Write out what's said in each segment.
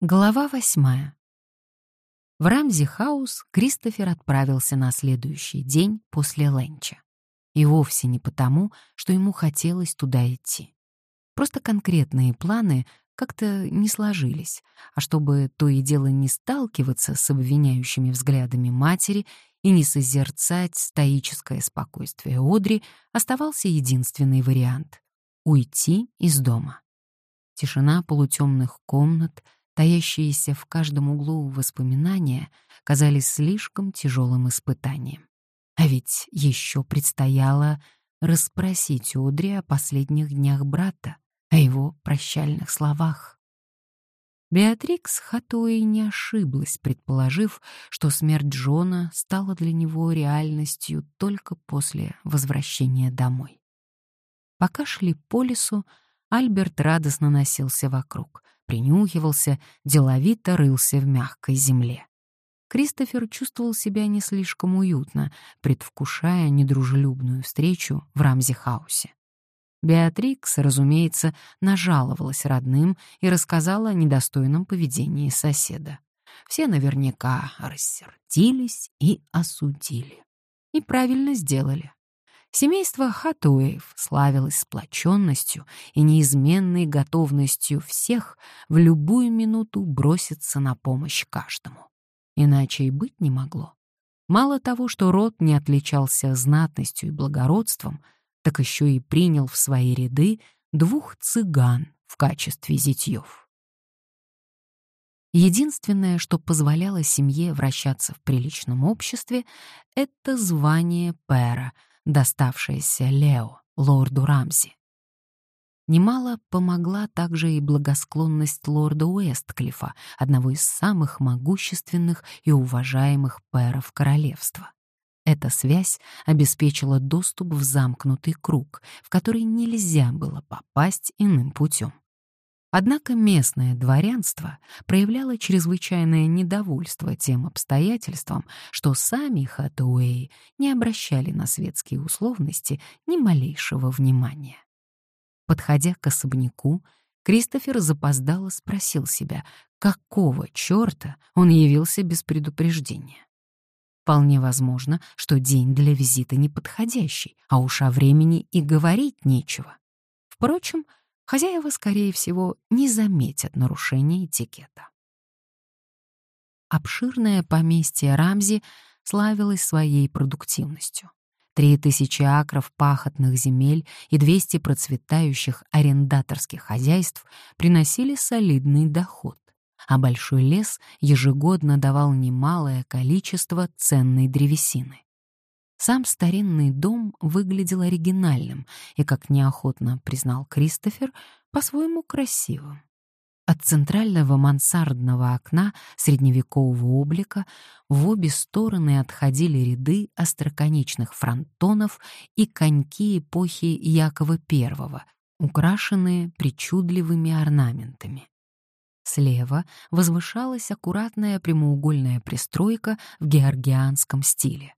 Глава восьмая. В Рамзи-хаус Кристофер отправился на следующий день после ленча. И вовсе не потому, что ему хотелось туда идти. Просто конкретные планы как-то не сложились, а чтобы то и дело не сталкиваться с обвиняющими взглядами матери и не созерцать стоическое спокойствие Одри, оставался единственный вариант — уйти из дома. Тишина полутемных комнат — таящиеся в каждом углу воспоминания, казались слишком тяжелым испытанием. А ведь еще предстояло расспросить Одри о последних днях брата, о его прощальных словах. Беатрикс Хатуэй не ошиблась, предположив, что смерть Джона стала для него реальностью только после возвращения домой. Пока шли по лесу, Альберт радостно носился вокруг, принюхивался, деловито рылся в мягкой земле. Кристофер чувствовал себя не слишком уютно, предвкушая недружелюбную встречу в Рамзи-хаусе. Беатрикс, разумеется, нажаловалась родным и рассказала о недостойном поведении соседа. Все наверняка рассердились и осудили. И правильно сделали. Семейство Хатуэев славилось сплоченностью и неизменной готовностью всех в любую минуту броситься на помощь каждому. Иначе и быть не могло. Мало того, что род не отличался знатностью и благородством, так еще и принял в свои ряды двух цыган в качестве зятьев. Единственное, что позволяло семье вращаться в приличном обществе, это звание пэра — доставшаяся Лео, лорду Рамзи. Немало помогла также и благосклонность лорда Уэстклифа, одного из самых могущественных и уважаемых пэров королевства. Эта связь обеспечила доступ в замкнутый круг, в который нельзя было попасть иным путем. Однако местное дворянство проявляло чрезвычайное недовольство тем обстоятельством, что сами Хатуэи не обращали на светские условности ни малейшего внимания. Подходя к особняку, Кристофер запоздало спросил себя, какого чёрта он явился без предупреждения. Вполне возможно, что день для визита неподходящий, а уж о времени и говорить нечего. Впрочем, хозяева, скорее всего, не заметят нарушения этикета. Обширное поместье Рамзи славилось своей продуктивностью. Три тысячи акров пахотных земель и 200 процветающих арендаторских хозяйств приносили солидный доход, а большой лес ежегодно давал немалое количество ценной древесины. Сам старинный дом выглядел оригинальным и, как неохотно признал Кристофер, по-своему красивым. От центрального мансардного окна средневекового облика в обе стороны отходили ряды остроконечных фронтонов и коньки эпохи Якова I, украшенные причудливыми орнаментами. Слева возвышалась аккуратная прямоугольная пристройка в георгианском стиле.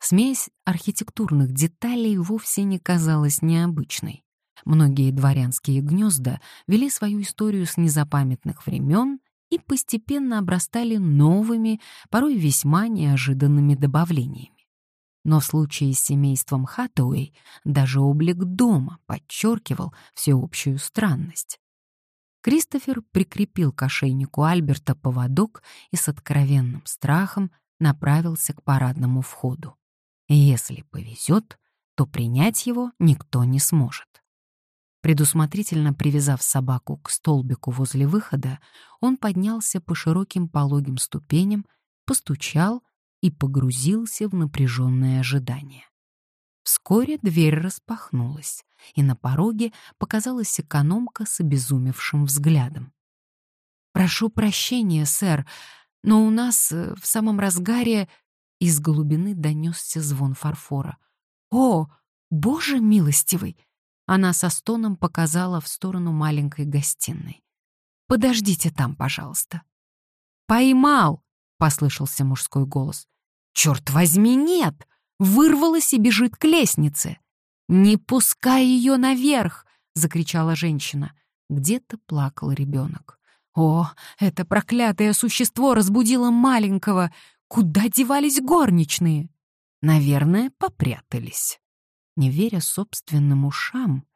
Смесь архитектурных деталей вовсе не казалась необычной. Многие дворянские гнезда вели свою историю с незапамятных времен и постепенно обрастали новыми, порой весьма неожиданными добавлениями. Но в случае с семейством Хаттуэй даже облик дома подчеркивал всеобщую странность. Кристофер прикрепил к ошейнику Альберта поводок и с откровенным страхом направился к парадному входу. Если повезет, то принять его никто не сможет. Предусмотрительно привязав собаку к столбику возле выхода, он поднялся по широким пологим ступеням, постучал и погрузился в напряженное ожидание. Вскоре дверь распахнулась, и на пороге показалась экономка с обезумевшим взглядом. «Прошу прощения, сэр, но у нас э, в самом разгаре из глубины донесся звон фарфора. «О, боже милостивый!» Она со стоном показала в сторону маленькой гостиной. «Подождите там, пожалуйста». «Поймал!» — послышался мужской голос. «Черт возьми, нет!» Вырвалась и бежит к лестнице. «Не пускай ее наверх!» — закричала женщина. Где-то плакал ребенок. О, это проклятое существо разбудило маленького. Куда девались горничные? Наверное, попрятались. Не веря собственным ушам,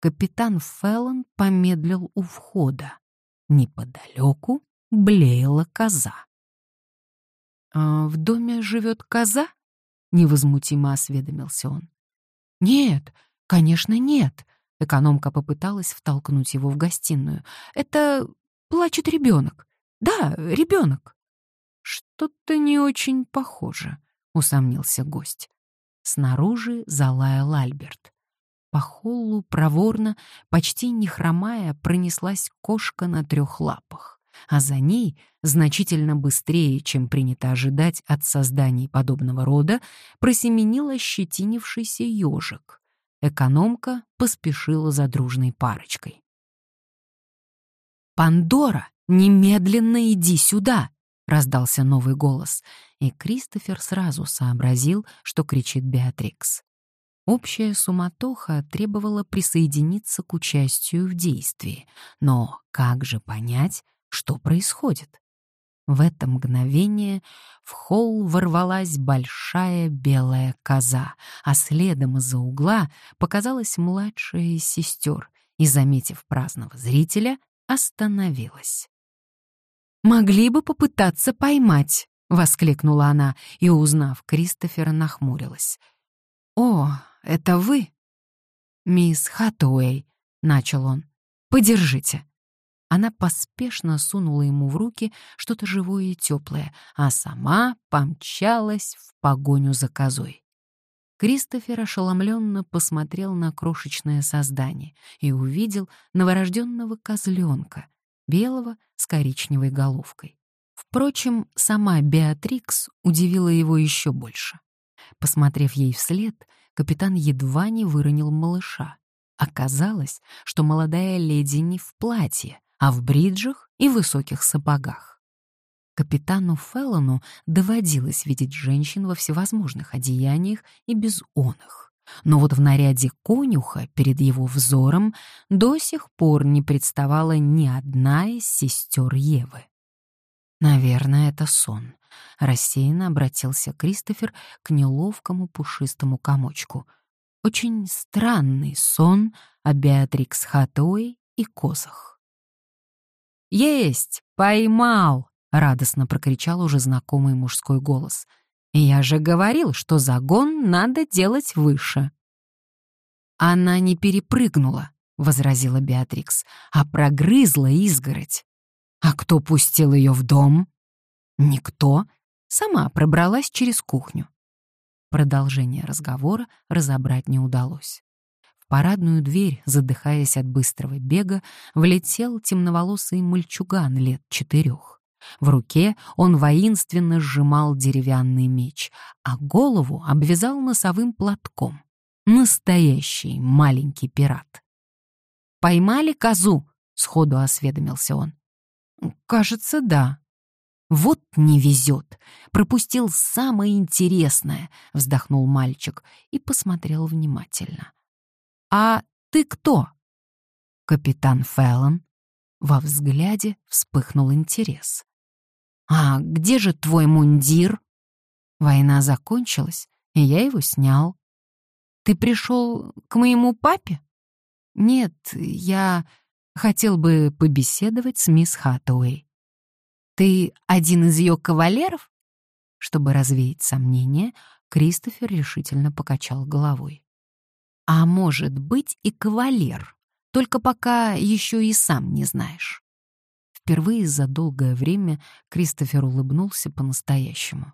капитан Феллон помедлил у входа. Неподалеку блеяла коза. «А в доме живет коза?» — невозмутимо осведомился он. «Нет, конечно, нет», — экономка попыталась втолкнуть его в гостиную. «Это плачет ребенок. Да, ребенок». «Что-то не очень похоже», — усомнился гость. Снаружи залаял Альберт. По холлу проворно, почти не хромая, пронеслась кошка на трех лапах, а за ней, значительно быстрее, чем принято ожидать от созданий подобного рода, просеменил ощетинившийся ежик. Экономка поспешила за дружной парочкой. «Пандора, немедленно иди сюда!» — раздался новый голос, и Кристофер сразу сообразил, что кричит Беатрикс. Общая суматоха требовала присоединиться к участию в действии, но как же понять, что происходит? В это мгновение в холл ворвалась большая белая коза, а следом из-за угла показалась младшая из сестер и, заметив праздного зрителя, остановилась. «Могли бы попытаться поймать», — воскликнула она и, узнав Кристофера, нахмурилась. «О, это вы?» «Мисс Хатуэй», — начал он. «Подержите». Она поспешно сунула ему в руки что-то живое и теплое, а сама помчалась в погоню за козой. Кристофер ошеломленно посмотрел на крошечное создание и увидел новорожденного козленка, белого с коричневой головкой. Впрочем, сама Беатрикс удивила его еще больше. Посмотрев ей вслед, капитан едва не выронил малыша. Оказалось, что молодая леди не в платье, а в бриджах и высоких сапогах. Капитану Феллону доводилось видеть женщин во всевозможных одеяниях и без оных. Но вот в наряде конюха перед его взором до сих пор не представала ни одна из сестер Евы. Наверное, это сон. Рассеянно обратился Кристофер к неловкому пушистому комочку. Очень странный сон о Беатрикс Хатуэй и козах. «Есть! Поймал!» — радостно прокричал уже знакомый мужской голос. «Я же говорил, что загон надо делать выше». «Она не перепрыгнула», — возразила Беатрикс, «а прогрызла изгородь». А кто пустил ее в дом? Никто. Сама пробралась через кухню. Продолжение разговора разобрать не удалось. В парадную дверь, задыхаясь от быстрого бега, влетел темноволосый мальчуган лет четырех. В руке он воинственно сжимал деревянный меч, а голову обвязал носовым платком. Настоящий маленький пират. «Поймали козу?» — сходу осведомился он. Кажется, да. Вот не везет. Пропустил самое интересное, вздохнул мальчик и посмотрел внимательно. А ты кто? Капитан Феллон. Во взгляде вспыхнул интерес. А где же твой мундир? Война закончилась, и я его снял. Ты пришел к моему папе? Нет, я... Хотел бы побеседовать с мисс Хаттуэй. Ты один из ее кавалеров? Чтобы развеять сомнения, Кристофер решительно покачал головой. А может быть и кавалер, только пока еще и сам не знаешь. Впервые за долгое время Кристофер улыбнулся по-настоящему.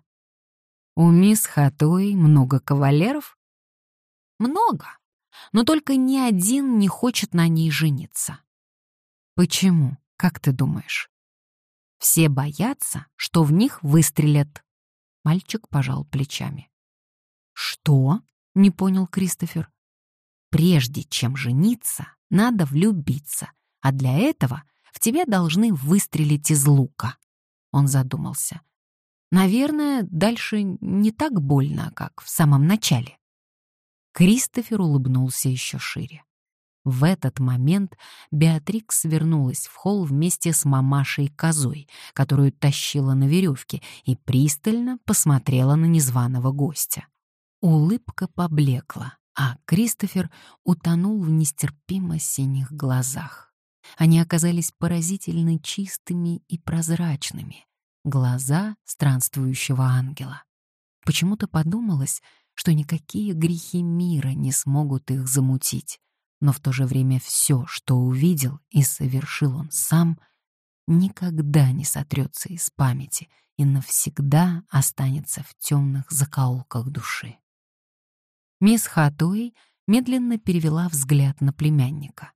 «У мисс Хатуэй много кавалеров?» «Много, но только ни один не хочет на ней жениться. Почему? Как ты думаешь? Все боятся, что в них выстрелят. Мальчик пожал плечами. Что? Не понял Кристофер. Прежде чем жениться, надо влюбиться, а для этого в тебя должны выстрелить из лука. Он задумался. Наверное, дальше не так больно, как в самом начале. Кристофер улыбнулся еще шире. В этот момент Беатрикс вернулась в холл вместе с мамашей козой, которую тащила на веревке, и пристально посмотрела на незваного гостя. Улыбка поблекла, а Кристофер утонул в нестерпимо синих глазах. Они оказались поразительно чистыми и прозрачными. Глаза странствующего ангела. Почему-то подумалось, что никакие грехи мира не смогут их замутить, но в то же время все, что увидел и совершил он сам, никогда не сотрется из памяти и навсегда останется в темных закоулках души. Мисс Хатуэй медленно перевела взгляд на племянника.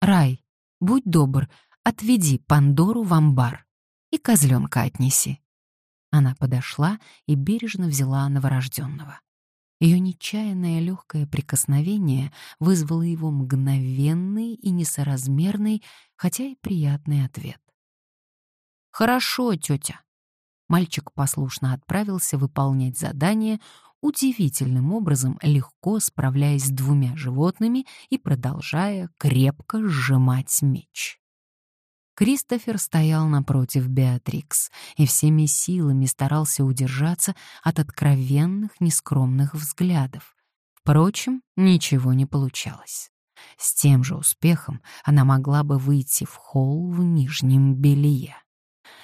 «Рай, будь добр, отведи Пандору в амбар и козленка отнеси». Она подошла и бережно взяла новорожденного. Ее нечаянное легкое прикосновение вызвало его мгновенный и несоразмерный, хотя и приятный ответ. «Хорошо, тетя». Мальчик послушно отправился выполнять задание, удивительным образом легко справляясь с двумя животными и продолжая крепко сжимать меч. Кристофер стоял напротив Беатрикс и всеми силами старался удержаться от откровенных, нескромных взглядов. Впрочем, ничего не получалось. С тем же успехом она могла бы выйти в холл в нижнем белье.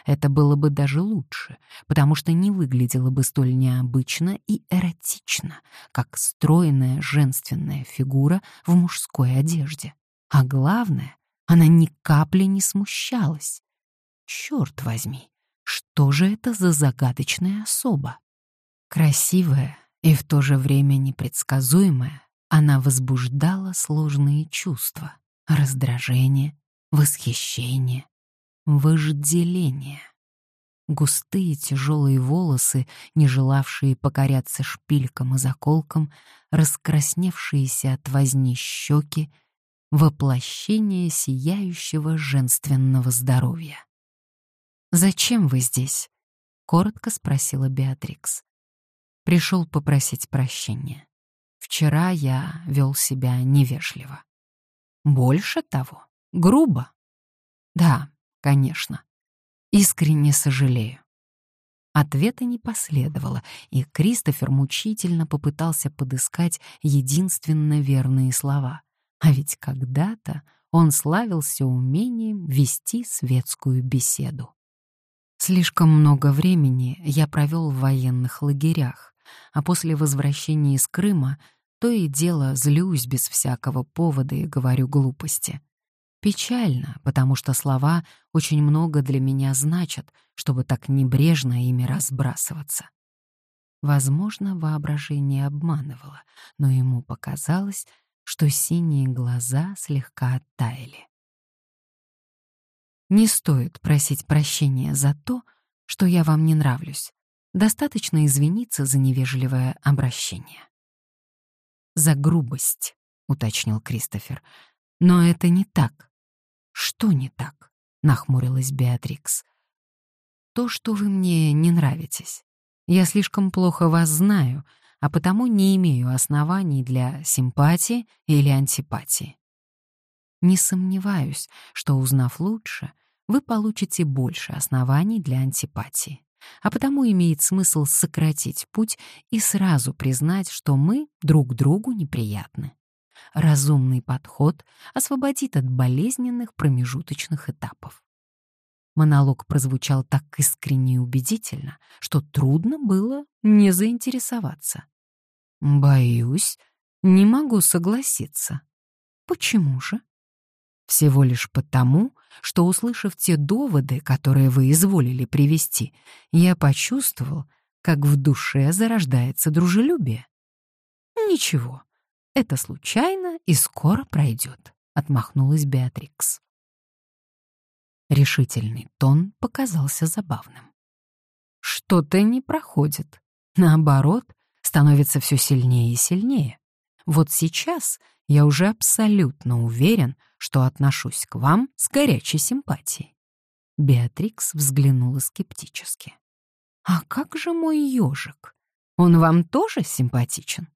Это было бы даже лучше, потому что не выглядело бы столь необычно и эротично, как стройная женственная фигура в мужской одежде. А главное, она ни капли не смущалась. Черт возьми, что же это за загадочная особа? Красивая и в то же время непредсказуемая, она возбуждала сложные чувства — раздражение, восхищение, вожделение. Густые тяжелые волосы, не желавшие покоряться шпилькам и заколкам, раскрасневшиеся от возни щеки, воплощение сияющего женственного здоровья. «Зачем вы здесь?» — коротко спросила Беатрикс. Пришел попросить прощения. Вчера я вел себя невежливо. Больше того, грубо. Да, конечно. Искренне сожалею. Ответа не последовало, и Кристофер мучительно попытался подыскать единственно верные слова. А ведь когда-то он славился умением вести светскую беседу. Слишком много времени я провел в военных лагерях, а после возвращения из Крыма то и дело злюсь без всякого повода и говорю глупости. Печально, потому что слова очень много для меня значат, чтобы так небрежно ими разбрасываться. Возможно, воображение обманывало, но ему показалось, что синие глаза слегка оттаяли. Не стоит просить прощения за то, что я вам не нравлюсь. Достаточно извиниться за невежливое обращение. «За грубость», — уточнил Кристофер. «Но это не так». «Что не так?» — нахмурилась Беатрикс. «То, что вы мне не нравитесь. Я слишком плохо вас знаю, а потому не имею оснований для симпатии или антипатии. Не сомневаюсь, что, узнав лучше, вы получите больше оснований для антипатии, а потому имеет смысл сократить путь и сразу признать, что мы друг другу неприятны. Разумный подход освободит от болезненных промежуточных этапов. Монолог прозвучал так искренне и убедительно, что трудно было не заинтересоваться. Боюсь, не могу согласиться. Почему же? Всего лишь потому, что, услышав те доводы, которые вы изволили привести, я почувствовал, как в душе зарождается дружелюбие. Ничего, это случайно и скоро пройдет, отмахнулась Беатрикс. Решительный тон показался забавным. Что-то не проходит. Наоборот, становится все сильнее и сильнее. Вот сейчас я уже абсолютно уверен, что отношусь к вам с горячей симпатией. Беатрикс взглянула скептически. «А как же мой ежик? Он вам тоже симпатичен?»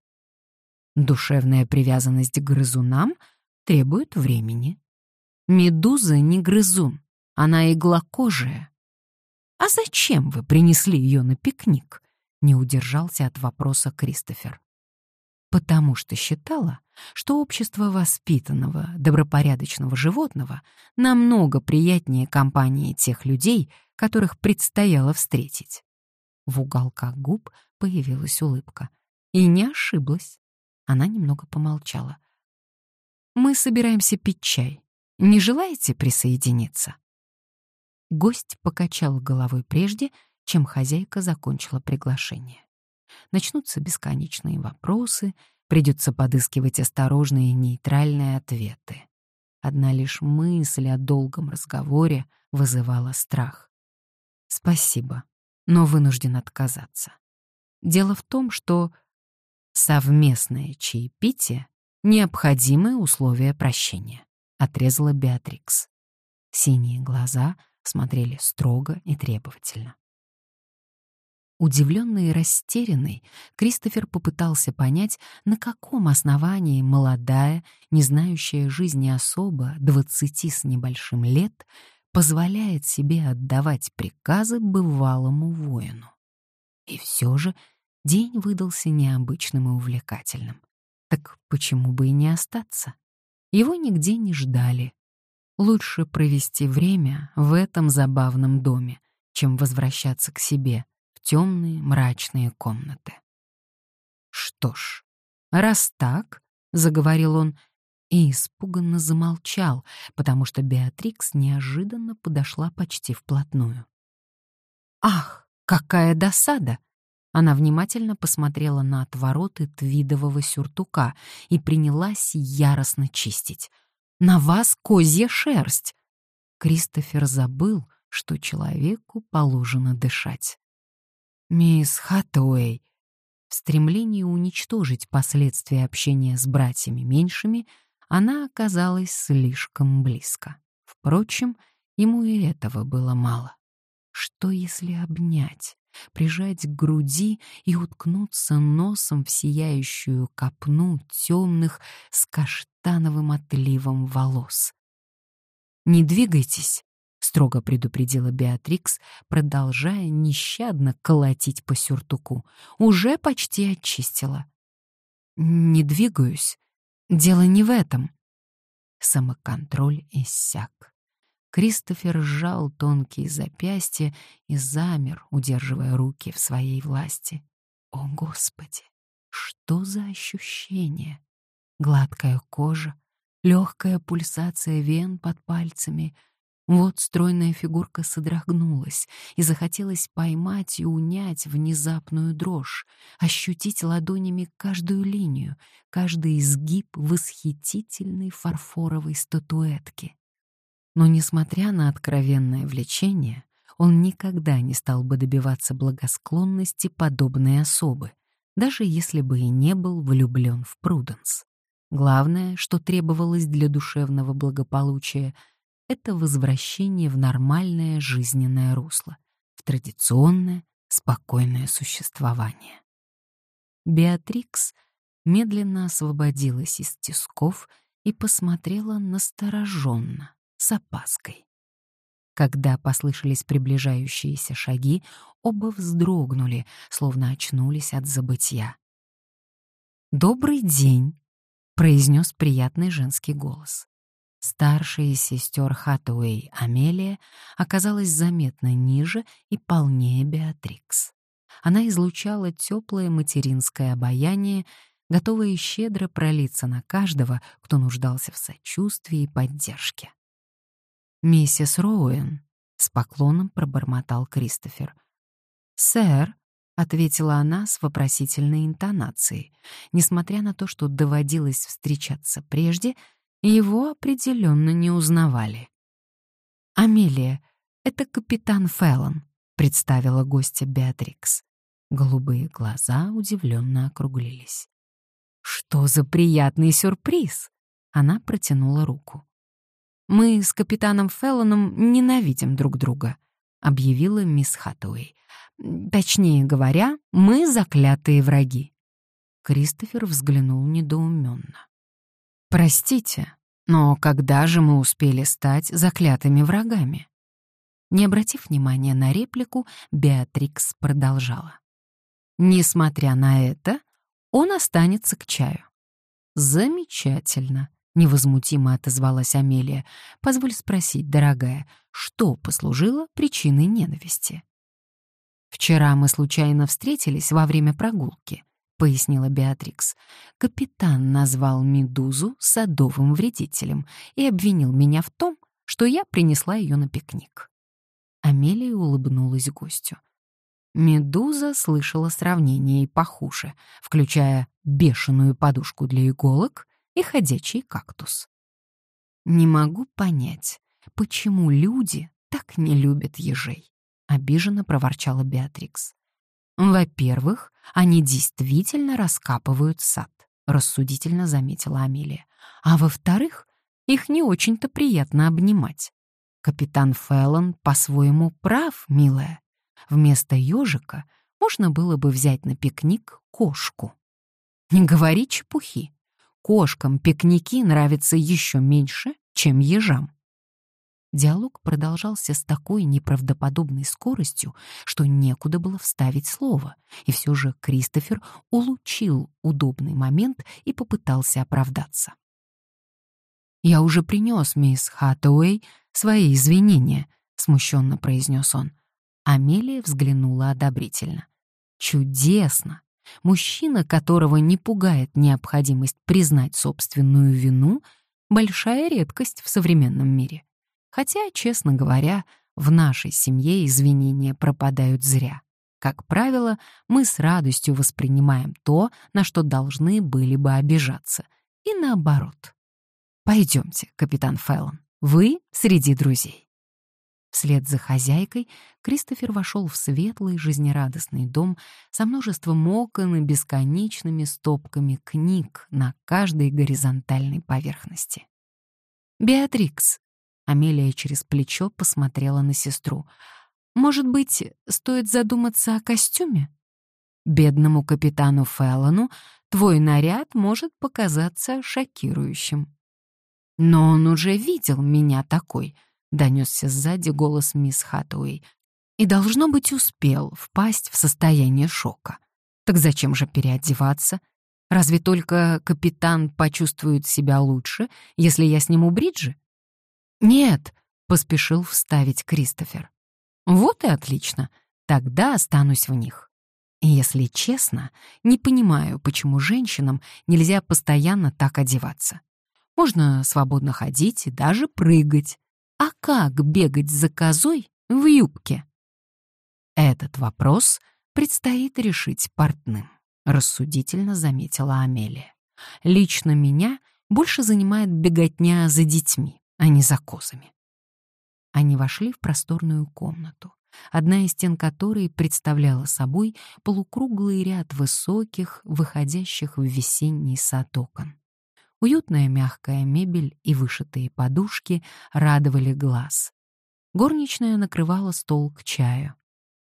Душевная привязанность к грызунам требует времени. Медуза не грызун, она иглокожая. А зачем вы принесли ее на пикник? Не удержался от вопроса Кристофер. Потому что считала, что общество воспитанного, добропорядочного животного намного приятнее компании тех людей, которых предстояло встретить. В уголках губ появилась улыбка. И не ошиблась. Она немного помолчала. «Мы собираемся пить чай. Не желаете присоединиться?» Гость покачал головой прежде, чем хозяйка закончила приглашение. Начнутся бесконечные вопросы, придется подыскивать осторожные нейтральные ответы. Одна лишь мысль о долгом разговоре вызывала страх. «Спасибо, но вынужден отказаться. Дело в том, что совместное чаепитие — необходимое условие прощения», — отрезала Беатрикс. Синие глаза смотрели строго и требовательно. Удивленный и растерянный, Кристофер попытался понять, на каком основании молодая, не знающая жизни особа, двадцати с небольшим лет, позволяет себе отдавать приказы бывалому воину. И все же день выдался необычным и увлекательным. Так почему бы и не остаться? Его нигде не ждали. Лучше провести время в этом забавном доме, чем возвращаться к себе — темные мрачные комнаты. «Что ж, раз так», — заговорил он, и испуганно замолчал, потому что Беатрикс неожиданно подошла почти вплотную. «Ах, какая досада!» Она внимательно посмотрела на отвороты твидового сюртука и принялась яростно чистить. «На вас козья шерсть!» Кристофер забыл, что человеку положено дышать. «Мисс Хатуэй». В стремлении уничтожить последствия общения с братьями меньшими она оказалась слишком близко. Впрочем, ему и этого было мало. Что если обнять, прижать к груди и уткнуться носом в сияющую копну темных с каштановым отливом волос? «Не двигайтесь», строго предупредила Беатрикс, продолжая нещадно колотить по сюртуку. Уже почти очистила. Не двигаюсь. Дело не в этом. Самоконтроль иссяк. Кристофер сжал тонкие запястья и замер, удерживая руки в своей власти. О, Господи! Что за ощущение? Гладкая кожа, легкая пульсация вен под пальцами — вот стройная фигурка содрогнулась, и захотелось поймать и унять внезапную дрожь, ощутить ладонями каждую линию, каждый изгиб восхитительной фарфоровой статуэтки. Но, несмотря на откровенное влечение, он никогда не стал бы добиваться благосклонности подобной особы, даже если бы и не был влюблен в Пруденс. Главное, что требовалось для душевного благополучия — это возвращение в нормальное жизненное русло, в традиционное, спокойное существование. Беатрикс медленно освободилась из тисков и посмотрела настороженно, с опаской. Когда послышались приближающиеся шаги, оба вздрогнули, словно очнулись от забытья. «Добрый день», — произнес приятный женский голос. Старшая из сестер Хатуэй Амелия оказалась заметно ниже и полнее Беатрикс. Она излучала теплое материнское обаяние, готовое щедро пролиться на каждого, кто нуждался в сочувствии и поддержке. «Миссис Роуэн», — с поклоном пробормотал Кристофер. «Сэр», — ответила она с вопросительной интонацией, несмотря на то, что доводилось встречаться прежде — его определенно не узнавали. «Амелия, это капитан Феллон», — представила гостя Беатрикс. Голубые глаза удивленно округлились. «Что за приятный сюрприз!» Она протянула руку. «Мы с капитаном Феллоном ненавидим друг друга», — объявила мисс Хатуэй. «Точнее говоря, мы заклятые враги». Кристофер взглянул недоуменно. «Простите, Но когда же мы успели стать заклятыми врагами? Не обратив внимания на реплику, Беатрикс продолжала. Несмотря на это, он останется к чаю. Замечательно, невозмутимо отозвалась Амелия. Позволь спросить, дорогая, что послужило причиной ненависти? Вчера мы случайно встретились во время прогулки, пояснила Беатрикс. Капитан назвал Медузу садовым вредителем и обвинил меня в том, что я принесла ее на пикник. Амелия улыбнулась гостю. Медуза слышала сравнение и похуже, включая бешеную подушку для иголок и ходячий кактус. «Не могу понять, почему люди так не любят ежей», — обиженно проворчала Беатрикс. «Во-первых, они действительно раскапывают сад», — рассудительно заметила Амелия. «А во-вторых, их не очень-то приятно обнимать. Капитан Феллон по-своему прав, милая. Вместо ежика можно было бы взять на пикник кошку. Не говори чепухи. Кошкам пикники нравятся еще меньше, чем ежам. Диалог продолжался с такой неправдоподобной скоростью, что некуда было вставить слово, и все же Кристофер улучил удобный момент и попытался оправдаться. «Я уже принес мисс Хаттауэй свои извинения», — смущенно произнес он. Амелия взглянула одобрительно. «Чудесно! Мужчина, которого не пугает необходимость признать собственную вину, большая редкость в современном мире. Хотя, честно говоря, в нашей семье извинения пропадают зря. Как правило, мы с радостью воспринимаем то, на что должны были бы обижаться, и наоборот. Пойдемте, капитан Феллон, вы среди друзей. Вслед за хозяйкой Кристофер вошел в светлый, жизнерадостный дом со множеством окон и бесконечными стопками книг на каждой горизонтальной поверхности. «Беатрикс», — Амелия через плечо посмотрела на сестру, «может быть, стоит задуматься о костюме? Бедному капитану Феллону твой наряд может показаться шокирующим». «Но он уже видел меня такой», донесся сзади голос мисс Хатуэй. И, должно быть, успел впасть в состояние шока. Так зачем же переодеваться? Разве только капитан почувствует себя лучше, если я сниму бриджи? Нет, поспешил вставить Кристофер. Вот и отлично. Тогда останусь в них. Если честно, не понимаю, почему женщинам нельзя постоянно так одеваться. Можно свободно ходить и даже прыгать. А как бегать за козой в юбке? Этот вопрос предстоит решить портным, рассудительно заметила Амелия. Лично меня больше занимает беготня за детьми, а не за козами. Они вошли в просторную комнату, одна из стен которой представляла собой полукруглый ряд высоких, выходящих в весенний сад окон. Уютная мягкая мебель и вышитые подушки радовали глаз. Горничная накрывала стол к чаю.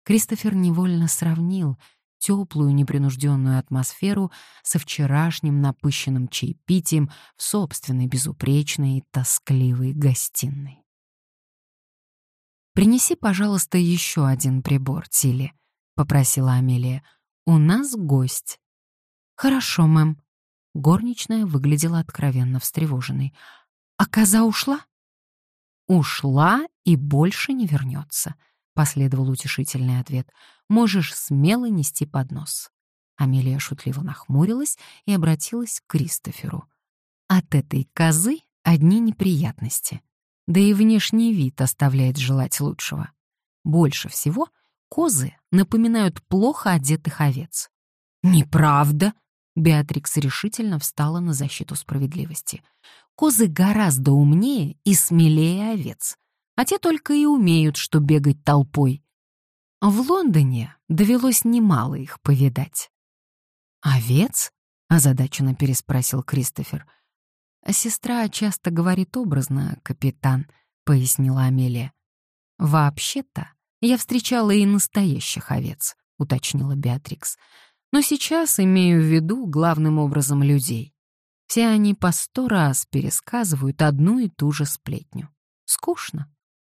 Кристофер невольно сравнил теплую непринужденную атмосферу со вчерашним напыщенным чаепитием в собственной безупречной и тоскливой гостиной. «Принеси, пожалуйста, еще один прибор, Тилли», — попросила Амелия. «У нас гость». «Хорошо, мэм», Горничная выглядела откровенно встревоженной. «А коза ушла?» «Ушла и больше не вернется», — последовал утешительный ответ. «Можешь смело нести поднос». Амелия шутливо нахмурилась и обратилась к Кристоферу. «От этой козы одни неприятности. Да и внешний вид оставляет желать лучшего. Больше всего козы напоминают плохо одетых овец». «Неправда!» Беатрикс решительно встала на защиту справедливости. Козы гораздо умнее и смелее овец, а те только и умеют, что бегать толпой. В Лондоне довелось немало их повидать. «Овец?» — озадаченно переспросил Кристофер. «Сестра часто говорит образно, капитан», — пояснила Амелия. «Вообще-то я встречала и настоящих овец», — уточнила Беатрикс но сейчас имею в виду главным образом людей. Все они по сто раз пересказывают одну и ту же сплетню. Скучно.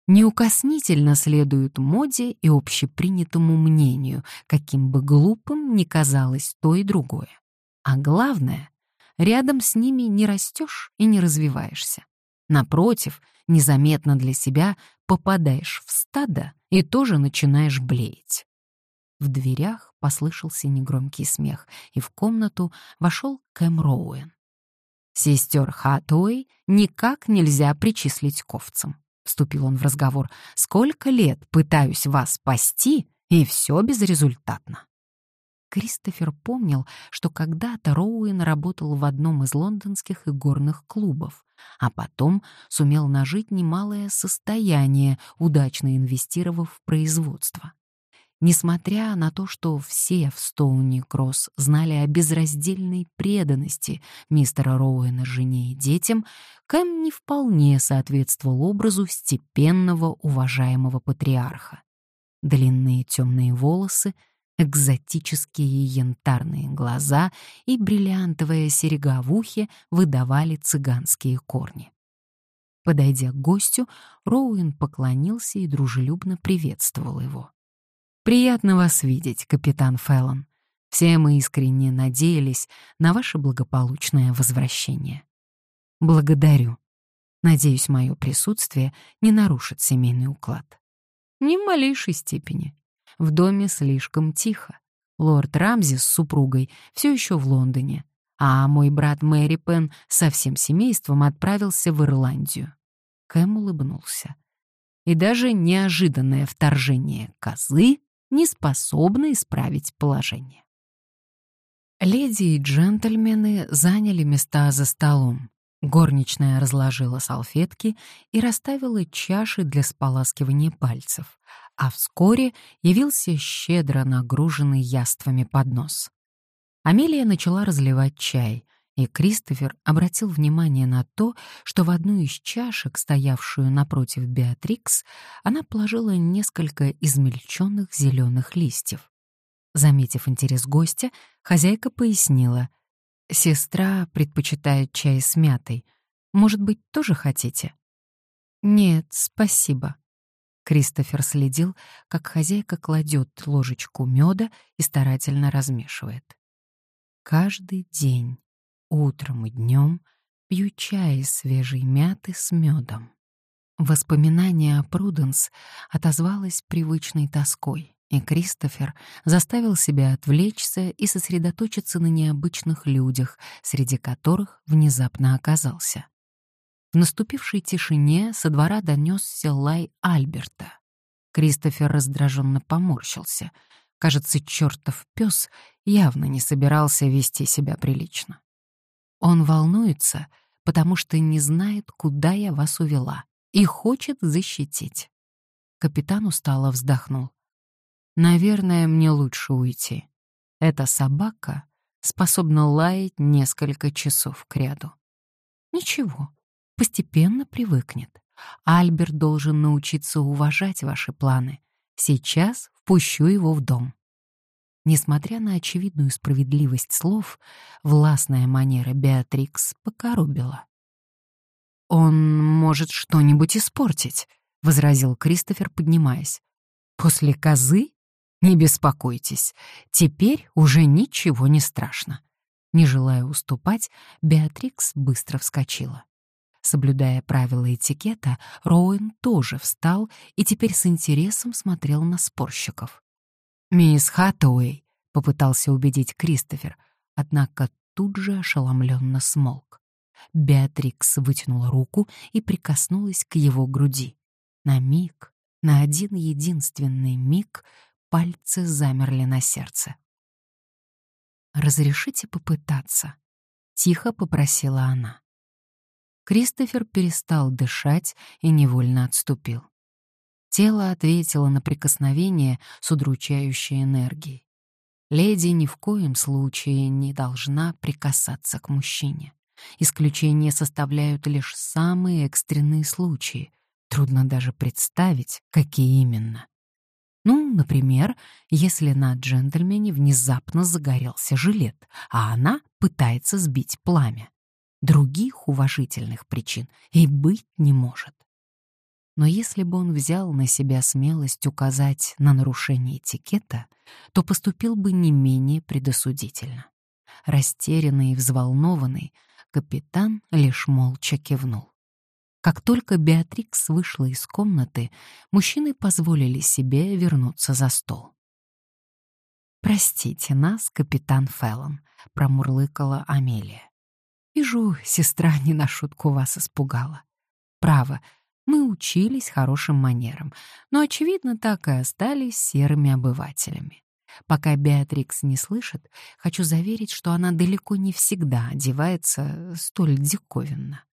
Неукоснительно следуют моде и общепринятому мнению, каким бы глупым ни казалось то и другое. А главное, рядом с ними не растешь и не развиваешься. Напротив, незаметно для себя попадаешь в стадо и тоже начинаешь блеять. В дверях послышался негромкий смех, и в комнату вошел Кэм Роуэн. Сестер Хатуэй никак нельзя причислить к. Вступил он в разговор. Сколько лет пытаюсь вас спасти, и все безрезультатно. Кристофер помнил, что когда-то Роуэн работал в одном из лондонских игорных клубов, а потом сумел нажить немалое состояние, удачно инвестировав в производство. Несмотря на то, что все в Стоуни Кросс знали о безраздельной преданности мистера Роуэна жене и детям, Кэм не вполне соответствовал образу степенного уважаемого патриарха. Длинные темные волосы, экзотические янтарные глаза и бриллиантовая серега в ухе выдавали цыганские корни. Подойдя к гостю, Роуэн поклонился и дружелюбно приветствовал его. Приятно вас видеть, капитан Феллон. Все мы искренне надеялись на ваше благополучное возвращение. Благодарю. Надеюсь, мое присутствие не нарушит семейный уклад. Ни в малейшей степени. В доме слишком тихо. Лорд Рамзи с супругой все еще в Лондоне, а мой брат Мэри Пен со всем семейством отправился в Ирландию. Кэм улыбнулся. И даже неожиданное вторжение козы не способны исправить положение. Леди и джентльмены заняли места за столом. Горничная разложила салфетки и расставила чаши для споласкивания пальцев, а вскоре явился щедро нагруженный яствами поднос. Амелия начала разливать чай — и Кристофер обратил внимание на то, что в одну из чашек, стоявшую напротив Беатрикс, она положила несколько измельченных зеленых листьев. Заметив интерес гостя, хозяйка пояснила. «Сестра предпочитает чай с мятой. Может быть, тоже хотите?» «Нет, спасибо». Кристофер следил, как хозяйка кладет ложечку меда и старательно размешивает. Каждый день Утром и днем пью чай из свежей мяты с медом. Воспоминание о Пруденс отозвалось привычной тоской, и Кристофер заставил себя отвлечься и сосредоточиться на необычных людях, среди которых внезапно оказался. В наступившей тишине со двора донесся лай Альберта. Кристофер раздраженно поморщился. Кажется, чертов пес явно не собирался вести себя прилично. Он волнуется, потому что не знает, куда я вас увела, и хочет защитить. Капитан устало вздохнул. Наверное, мне лучше уйти. Эта собака способна лаять несколько часов кряду. Ничего, постепенно привыкнет. Альберт должен научиться уважать ваши планы. Сейчас впущу его в дом. Несмотря на очевидную справедливость слов, властная манера Беатрикс покоробила. «Он может что-нибудь испортить», — возразил Кристофер, поднимаясь. «После козы? Не беспокойтесь, теперь уже ничего не страшно». Не желая уступать, Беатрикс быстро вскочила. Соблюдая правила этикета, Роуэн тоже встал и теперь с интересом смотрел на спорщиков. «Мисс Хаттуэй», — попытался убедить Кристофер, однако тут же ошеломленно смолк. Беатрикс вытянула руку и прикоснулась к его груди. На миг, на один единственный миг, пальцы замерли на сердце. «Разрешите попытаться?» — тихо попросила она. Кристофер перестал дышать и невольно отступил. Тело ответило на прикосновение с удручающей энергией. Леди ни в коем случае не должна прикасаться к мужчине. Исключения составляют лишь самые экстренные случаи. Трудно даже представить, какие именно. Ну, например, если на джентльмене внезапно загорелся жилет, а она пытается сбить пламя. Других уважительных причин и быть не может. Но если бы он взял на себя смелость указать на нарушение этикета, то поступил бы не менее предосудительно. Растерянный и взволнованный, капитан лишь молча кивнул. Как только Беатрикс вышла из комнаты, мужчины позволили себе вернуться за стол. «Простите нас, капитан Феллон», — промурлыкала Амелия. «Вижу, сестра не на шутку вас испугала. Право, мы учились хорошим манерам, но, очевидно, так и остались серыми обывателями. Пока Беатрикс не слышит, хочу заверить, что она далеко не всегда одевается столь диковинно.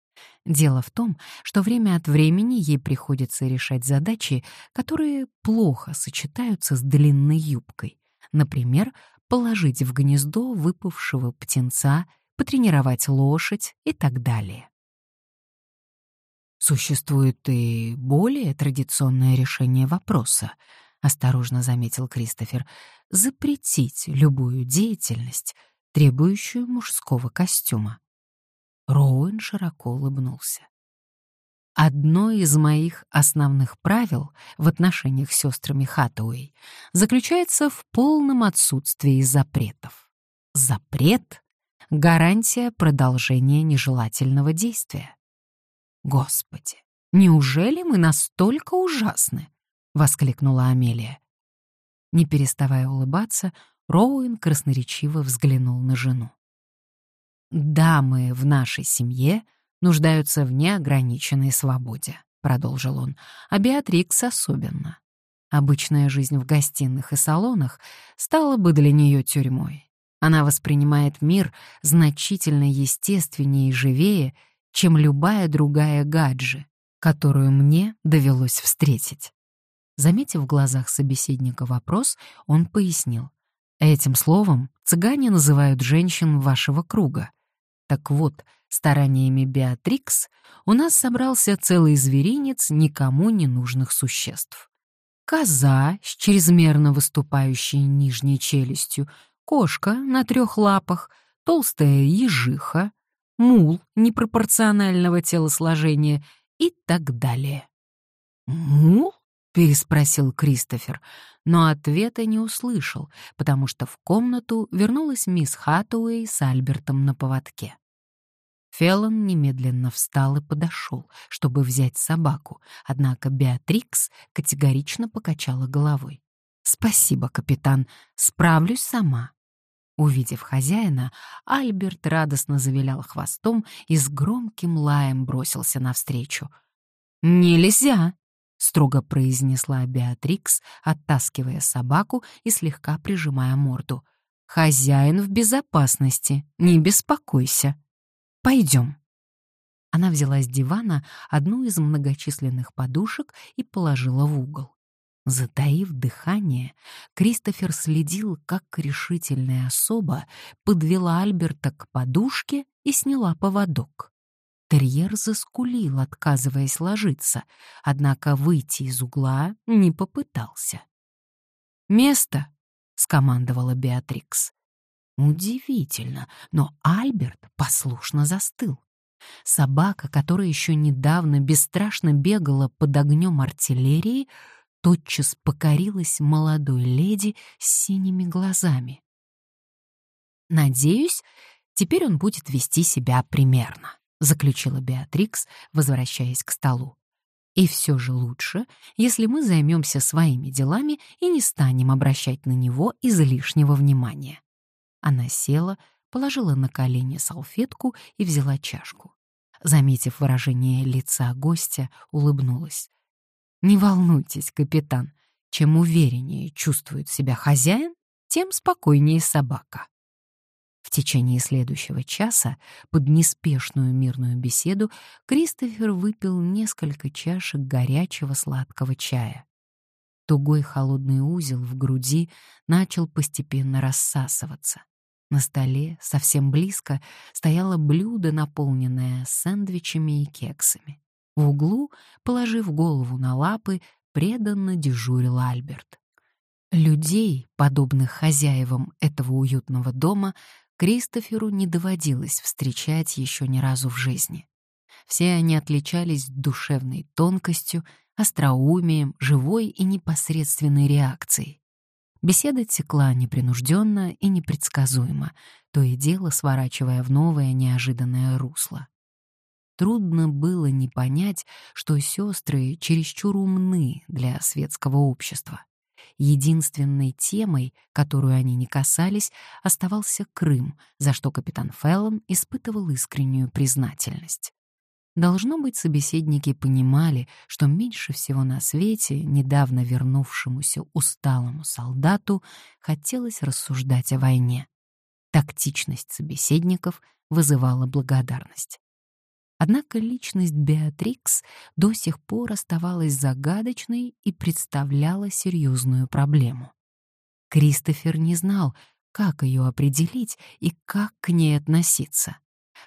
Дело в том, что время от времени ей приходится решать задачи, которые плохо сочетаются с длинной юбкой. Например, положить в гнездо выпавшего птенца, потренировать лошадь и так далее. Существует и более традиционное решение вопроса, осторожно заметил Кристофер, запретить любую деятельность, требующую мужского костюма. Роуэн широко улыбнулся. Одно из моих основных правил в отношениях с сестрами Хаттауэй заключается в полном отсутствии запретов. Запрет — гарантия продолжения нежелательного действия. Господи, неужели мы настолько ужасны? воскликнула Амелия. Не переставая улыбаться, Роуэн красноречиво взглянул на жену. Дамы в нашей семье нуждаются в неограниченной свободе, продолжил он, а Беатрикс особенно. Обычная жизнь в гостиных и салонах стала бы для нее тюрьмой. Она воспринимает мир значительно естественнее и живее, чем любая другая гаджи, которую мне довелось встретить. Заметив в глазах собеседника вопрос, он пояснил. Этим словом цыгане называют женщин вашего круга. Так вот, стараниями Беатрикс у нас собрался целый зверинец никому не нужных существ. Коза с чрезмерно выступающей нижней челюстью, кошка на трех лапах, толстая ежиха, мул непропорционального телосложения и так далее. «Мул?» — переспросил Кристофер, но ответа не услышал, потому что в комнату вернулась мисс Хаттуэй с Альбертом на поводке. Феллон немедленно встал и подошел, чтобы взять собаку, однако Беатрикс категорично покачала головой. «Спасибо, капитан, справлюсь сама». Увидев хозяина, Альберт радостно завилял хвостом и с громким лаем бросился навстречу. «Нельзя!» — строго произнесла Беатрикс, оттаскивая собаку и слегка прижимая морду. «Хозяин в безопасности, не беспокойся. Пойдем». Она взяла с дивана одну из многочисленных подушек и положила в угол. Затаив дыхание, Кристофер следил, как решительная особа подвела Альберта к подушке и сняла поводок. Терьер заскулил, отказываясь ложиться, однако выйти из угла не попытался. «Место!» — скомандовала Беатрикс. Удивительно, но Альберт послушно застыл. Собака, которая еще недавно бесстрашно бегала под огнем артиллерии, тотчас покорилась молодой леди с синими глазами. «Надеюсь, теперь он будет вести себя примерно», — заключила Беатрикс, возвращаясь к столу. «И все же лучше, если мы займемся своими делами и не станем обращать на него излишнего внимания». Она села, положила на колени салфетку и взяла чашку. Заметив выражение лица гостя, улыбнулась. Не волнуйтесь, капитан. Чем увереннее чувствует себя хозяин, тем спокойнее собака. В течение следующего часа под неспешную мирную беседу Кристофер выпил несколько чашек горячего сладкого чая. Тугой холодный узел в груди начал постепенно рассасываться. На столе, совсем близко, стояло блюдо, наполненное сэндвичами и кексами. В углу, положив голову на лапы, преданно дежурил Альберт. Людей, подобных хозяевам этого уютного дома, Кристоферу не доводилось встречать еще ни разу в жизни. Все они отличались душевной тонкостью, остроумием, живой и непосредственной реакцией. Беседа текла непринужденно и непредсказуемо, то и дело сворачивая в новое неожиданное русло. Трудно было не понять, что сестры чересчур умны для светского общества. Единственной темой, которую они не касались, оставался Крым, за что капитан Феллон испытывал искреннюю признательность. Должно быть, собеседники понимали, что меньше всего на свете недавно вернувшемуся усталому солдату хотелось рассуждать о войне. Тактичность собеседников вызывала благодарность. Однако личность Беатрикс до сих пор оставалась загадочной и представляла серьезную проблему. Кристофер не знал, как ее определить и как к ней относиться.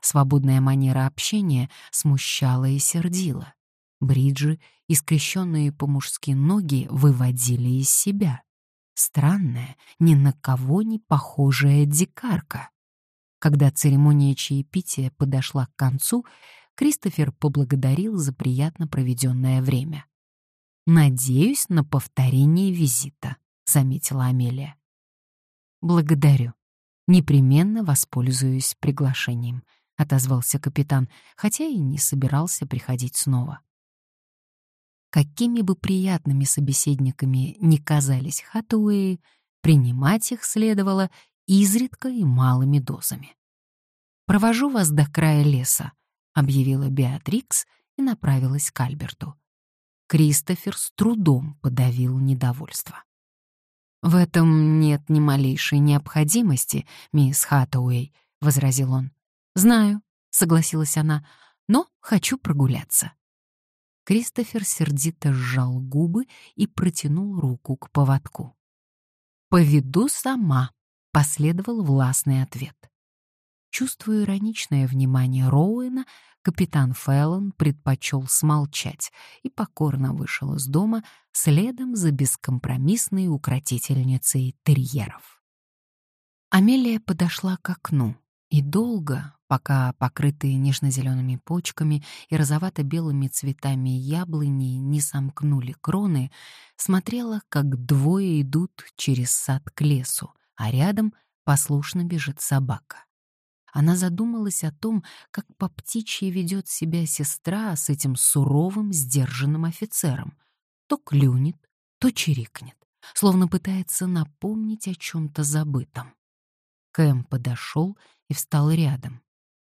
Свободная манера общения смущала и сердила. Бриджи, искрещенные по-мужски ноги, выводили из себя. Странная, ни на кого не похожая дикарка. Когда церемония чаепития подошла к концу, Кристофер поблагодарил за приятно проведенное время. «Надеюсь на повторение визита», — заметила Амелия. «Благодарю. Непременно воспользуюсь приглашением», — отозвался капитан, хотя и не собирался приходить снова. Какими бы приятными собеседниками ни казались Хатуэи, принимать их следовало изредка и малыми дозами. «Провожу вас до края леса», — объявила Беатрикс и направилась к Альберту. Кристофер с трудом подавил недовольство. «В этом нет ни малейшей необходимости, мисс Хаттауэй», — возразил он. «Знаю», — согласилась она, — «но хочу прогуляться». Кристофер сердито сжал губы и протянул руку к поводку. «Поведу сама», — последовал властный ответ. Чувствуя ироничное внимание Роуэна, капитан Феллон предпочел смолчать и покорно вышел из дома следом за бескомпромиссной укротительницей терьеров. Амелия подошла к окну, и долго, пока покрытые нежно-зелеными почками и розовато-белыми цветами яблони не сомкнули кроны, смотрела, как двое идут через сад к лесу, а рядом послушно бежит собака. Она задумалась о том, как по птичьи ведет себя сестра с этим суровым, сдержанным офицером. То клюнет, то чирикнет, словно пытается напомнить о чем-то забытом. Кэм подошел и встал рядом.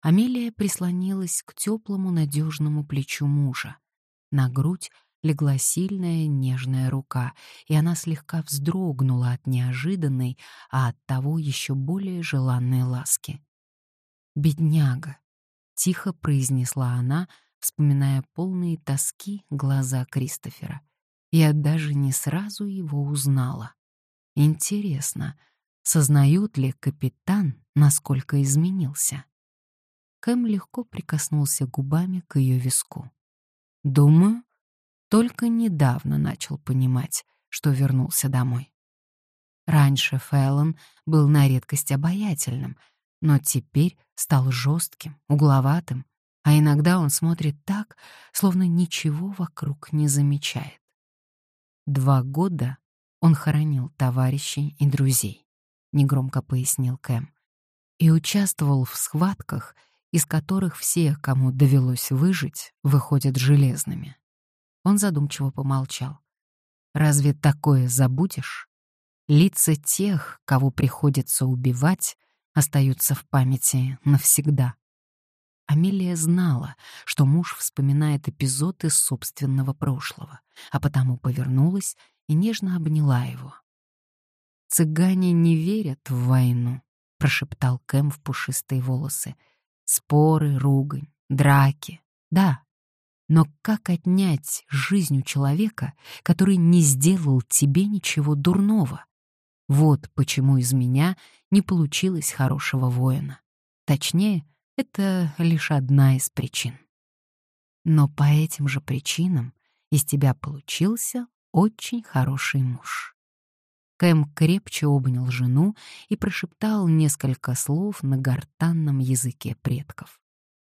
Амелия прислонилась к теплому надежному плечу мужа. На грудь легла сильная нежная рука, и она слегка вздрогнула от неожиданной, а от того еще более желанной ласки. «Бедняга», — тихо произнесла она, вспоминая полные тоски глаза Кристофера. Я даже не сразу его узнала. Интересно, сознает ли капитан, насколько изменился? Кэм легко прикоснулся губами к ее виску. Думаю, только недавно начал понимать, что вернулся домой. Раньше Фэллон был на редкость обаятельным, но теперь стал жестким, угловатым, а иногда он смотрит так, словно ничего вокруг не замечает. Два года он хоронил товарищей и друзей, негромко пояснил Кэм, и участвовал в схватках, из которых все, кому довелось выжить, выходят железными. Он задумчиво помолчал. Разве такое забудешь? Лица тех, кого приходится убивать, остаются в памяти навсегда. Амелия знала, что муж вспоминает эпизод из собственного прошлого, а потому повернулась и нежно обняла его. «Цыгане не верят в войну», — прошептал Кэм в пушистые волосы. «Споры, ругань, драки. Да, но как отнять жизнь у человека, который не сделал тебе ничего дурного? Вот почему из меня не получилось хорошего воина. Точнее, это лишь одна из причин. Но по этим же причинам из тебя получился очень хороший муж. Кэм крепче обнял жену и прошептал несколько слов на гортанном языке предков.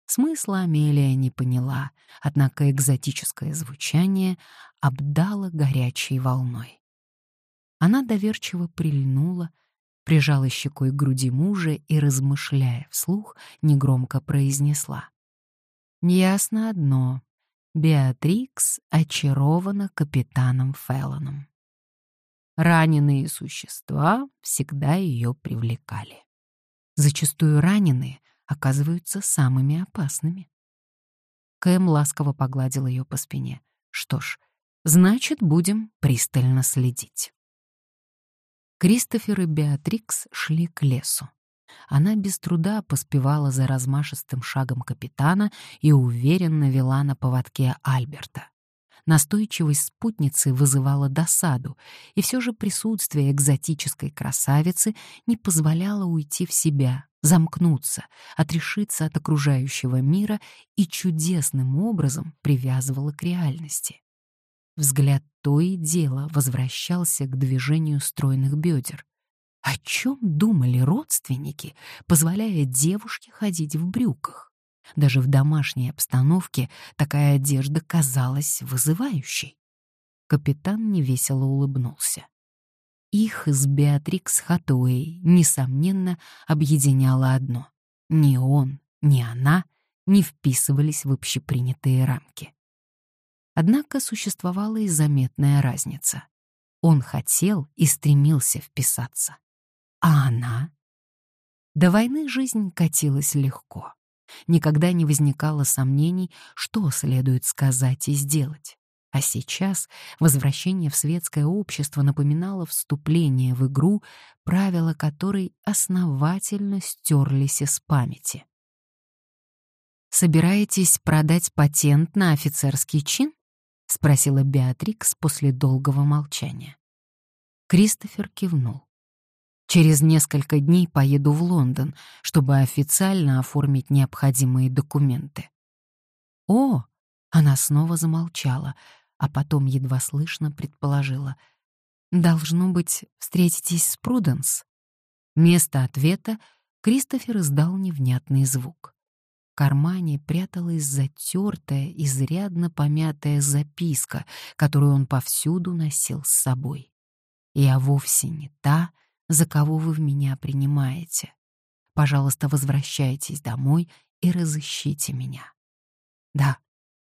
Смысла Амелия не поняла, однако экзотическое звучание обдало горячей волной. Она доверчиво прильнула, прижала щекой к груди мужа и, размышляя вслух, негромко произнесла. «Ясно одно. Беатрикс очарована капитаном Феллоном. Раненые существа всегда ее привлекали. Зачастую раненые оказываются самыми опасными. Кэм ласково погладил ее по спине. Что ж, значит, будем пристально следить. Кристофер и Беатрикс шли к лесу. Она без труда поспевала за размашистым шагом капитана и уверенно вела на поводке Альберта. Настойчивость спутницы вызывала досаду, и все же присутствие экзотической красавицы не позволяло уйти в себя, замкнуться, отрешиться от окружающего мира и чудесным образом привязывало к реальности. Взгляд то и дело возвращался к движению стройных бедер. О чем думали родственники, позволяя девушке ходить в брюках? Даже в домашней обстановке такая одежда казалась вызывающей. Капитан невесело улыбнулся. Их с Беатрикс Хатуэй, несомненно, объединяло одно. Ни он, ни она не вписывались в общепринятые рамки. Однако существовала и заметная разница. Он хотел и стремился вписаться. А она? До войны жизнь катилась легко. Никогда не возникало сомнений, что следует сказать и сделать. А сейчас возвращение в светское общество напоминало вступление в игру, правила которой основательно стерлись из памяти. «Собираетесь продать патент на офицерский чин?» — спросила Беатрикс после долгого молчания. Кристофер кивнул. «Через несколько дней поеду в Лондон, чтобы официально оформить необходимые документы». «О!» — она снова замолчала, а потом едва слышно предположила. «Должно быть, встретитесь с Пруденс?» Вместо ответа Кристофер издал невнятный звук. Кармане пряталась затертая, изрядно помятая записка, которую он повсюду носил с собой. «Я вовсе не та, за кого вы в меня принимаете. Пожалуйста, возвращайтесь домой и разыщите меня». Да,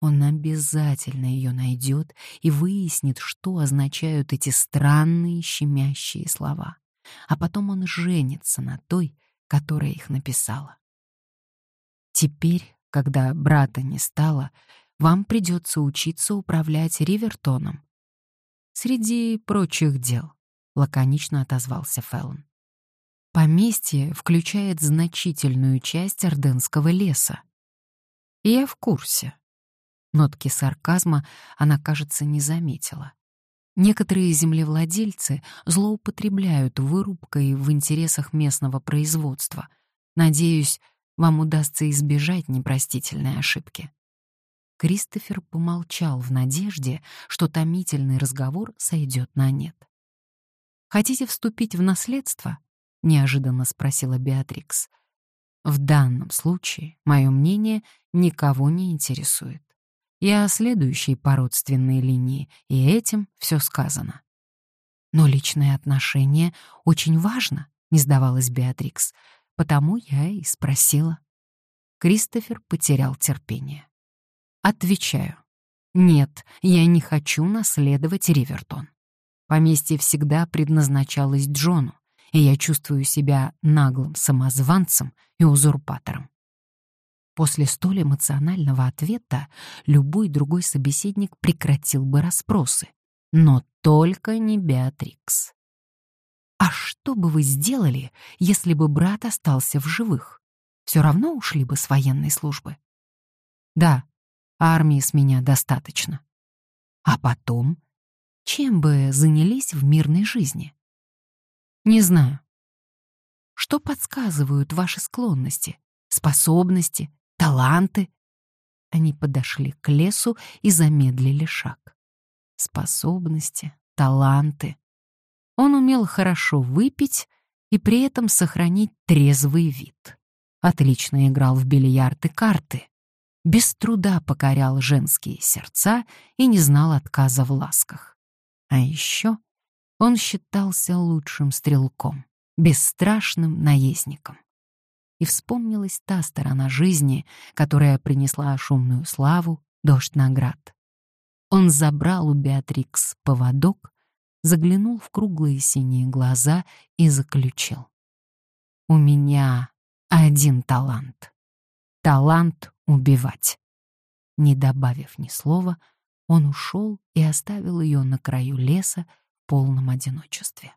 он обязательно ее найдет и выяснит, что означают эти странные щемящие слова. А потом он женится на той, которая их написала. Теперь, когда брата не стало, вам придется учиться управлять Ривертоном. Среди прочих дел, лаконично отозвался Феллон. Поместье включает значительную часть Орденского леса. Я в курсе, Нотки сарказма она, кажется, не заметила. Некоторые землевладельцы злоупотребляют вырубкой в интересах местного производства. Надеюсь, вам удастся избежать непростительной ошибки. Кристофер помолчал в надежде, что томительный разговор сойдет на нет. «Хотите вступить в наследство?» — неожиданно спросила Беатрикс. «В данном случае мое мнение никого не интересует. Я следующий по родственной линии, и этим все сказано. Но личное отношение очень важно, не сдавалась Беатрикс, потому я и спросила. Кристофер потерял терпение. Отвечаю. Нет, я не хочу наследовать Ривертон. Поместье всегда предназначалось Джону, и я чувствую себя наглым самозванцем и узурпатором. После столь эмоционального ответа любой другой собеседник прекратил бы расспросы. Но только не Беатрикс. «А что бы вы сделали, если бы брат остался в живых? Все равно ушли бы с военной службы?» «Да, армии с меня достаточно». «А потом? Чем бы занялись в мирной жизни?» «Не знаю». «Что подсказывают ваши склонности, способности, таланты. Они подошли к лесу и замедлили шаг. Способности, таланты. Он умел хорошо выпить и при этом сохранить трезвый вид. Отлично играл в бильярд и карты. Без труда покорял женские сердца и не знал отказа в ласках. А еще он считался лучшим стрелком, бесстрашным наездником. И вспомнилась та сторона жизни, которая принесла шумную славу, дождь наград. Он забрал у Беатрикс поводок, заглянул в круглые синие глаза и заключил. «У меня один талант. Талант убивать». Не добавив ни слова, он ушел и оставил ее на краю леса в полном одиночестве.